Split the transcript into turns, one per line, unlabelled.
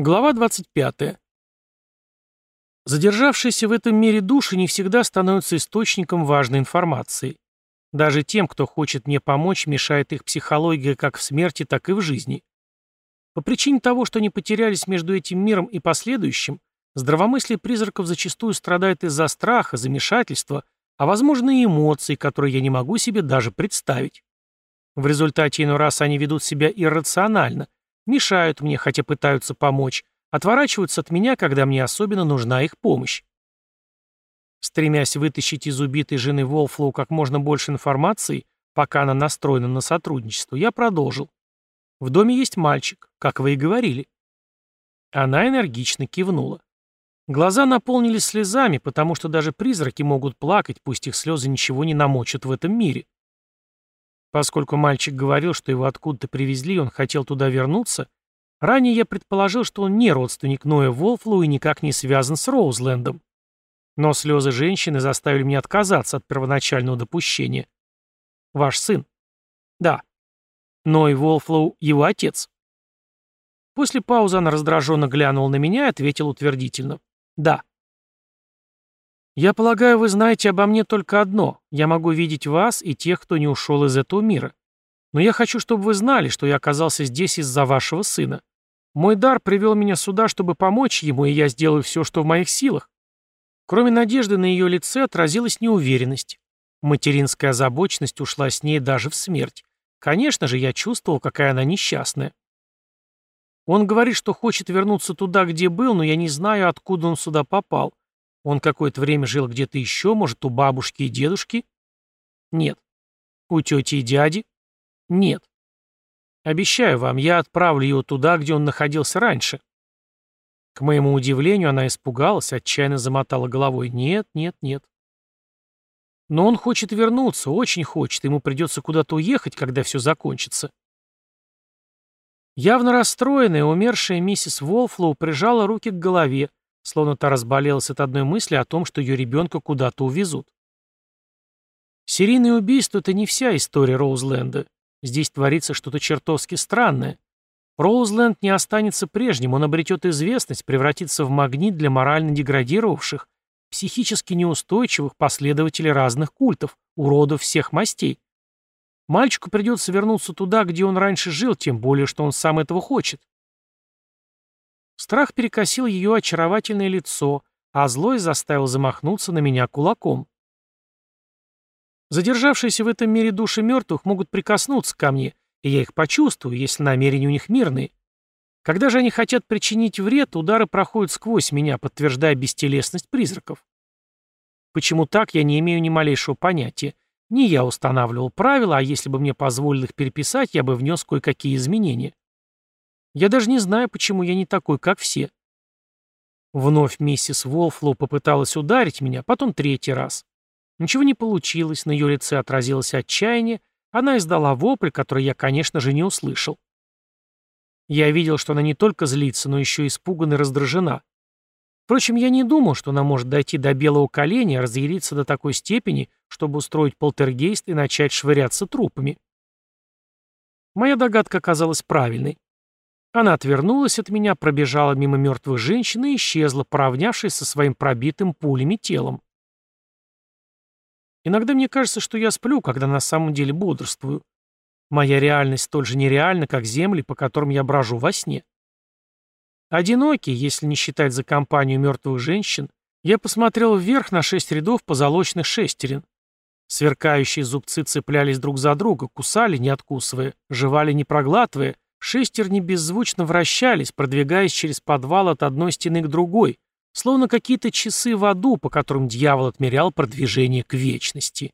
Глава 25. Задержавшиеся в этом мире души не всегда становятся источником важной информации. Даже тем, кто хочет мне помочь, мешает их психология как в смерти, так и в жизни. По причине того, что они потерялись между этим миром и последующим, здравомыслие призраков зачастую страдает из-за страха, замешательства, а возможно и эмоций, которые я не могу себе даже представить. В результате иной раз они ведут себя иррационально – мешают мне, хотя пытаются помочь, отворачиваются от меня, когда мне особенно нужна их помощь. Стремясь вытащить из убитой жены Волфлоу как можно больше информации, пока она настроена на сотрудничество, я продолжил. В доме есть мальчик, как вы и говорили. Она энергично кивнула. Глаза наполнились слезами, потому что даже призраки могут плакать, пусть их слезы ничего не намочат в этом мире. Поскольку мальчик говорил, что его откуда-то привезли, он хотел туда вернуться, ранее я предположил, что он не родственник Ноя Волфлу и никак не связан с Роузлендом. Но слезы женщины заставили меня отказаться от первоначального допущения. Ваш сын? Да. Ной Волфлоу — его отец. После паузы она раздраженно глянула на меня и ответила утвердительно. Да. «Я полагаю, вы знаете обо мне только одно. Я могу видеть вас и тех, кто не ушел из этого мира. Но я хочу, чтобы вы знали, что я оказался здесь из-за вашего сына. Мой дар привел меня сюда, чтобы помочь ему, и я сделаю все, что в моих силах». Кроме надежды на ее лице отразилась неуверенность. Материнская озабоченность ушла с ней даже в смерть. Конечно же, я чувствовал, какая она несчастная. Он говорит, что хочет вернуться туда, где был, но я не знаю, откуда он сюда попал. Он какое-то время жил где-то еще, может, у бабушки и дедушки? Нет. У тети и дяди? Нет. Обещаю вам, я отправлю его туда, где он находился раньше. К моему удивлению, она испугалась, отчаянно замотала головой. Нет, нет, нет. Но он хочет вернуться, очень хочет, ему придется куда-то уехать, когда все закончится. Явно расстроенная, умершая миссис Волфлоу прижала руки к голове, словно та разболелась от одной мысли о том, что ее ребенка куда-то увезут. Серийное убийство — это не вся история Роузленда. Здесь творится что-то чертовски странное. Роузленд не останется прежним, он обретет известность, превратится в магнит для морально деградировавших, психически неустойчивых последователей разных культов, уродов всех мастей. Мальчику придется вернуться туда, где он раньше жил, тем более, что он сам этого хочет. Страх перекосил ее очаровательное лицо, а злость заставил замахнуться на меня кулаком. Задержавшиеся в этом мире души мертвых могут прикоснуться ко мне, и я их почувствую, если намерения у них мирные. Когда же они хотят причинить вред, удары проходят сквозь меня, подтверждая бестелесность призраков. Почему так, я не имею ни малейшего понятия. Не я устанавливал правила, а если бы мне позволили их переписать, я бы внес кое-какие изменения. Я даже не знаю, почему я не такой, как все. Вновь миссис Волфлоу попыталась ударить меня, потом третий раз. Ничего не получилось, на ее лице отразилось отчаяние, она издала вопль, который я, конечно же, не услышал. Я видел, что она не только злится, но еще испугана и раздражена. Впрочем, я не думал, что она может дойти до белого коленя, разъяриться до такой степени, чтобы устроить полтергейст и начать швыряться трупами. Моя догадка оказалась правильной. Она отвернулась от меня, пробежала мимо мертвых женщин и исчезла, поравнявшись со своим пробитым пулями телом. Иногда мне кажется, что я сплю, когда на самом деле бодрствую. Моя реальность столь же нереальна, как земли, по которым я брожу во сне. Одинокий, если не считать за компанию мертвых женщин, я посмотрел вверх на шесть рядов позолоченных шестерен. Сверкающие зубцы цеплялись друг за друга, кусали, не откусывая, жевали, не проглатывая, Шестерни беззвучно вращались, продвигаясь через подвал от одной стены к другой, словно какие-то часы в аду, по которым дьявол отмерял продвижение к вечности.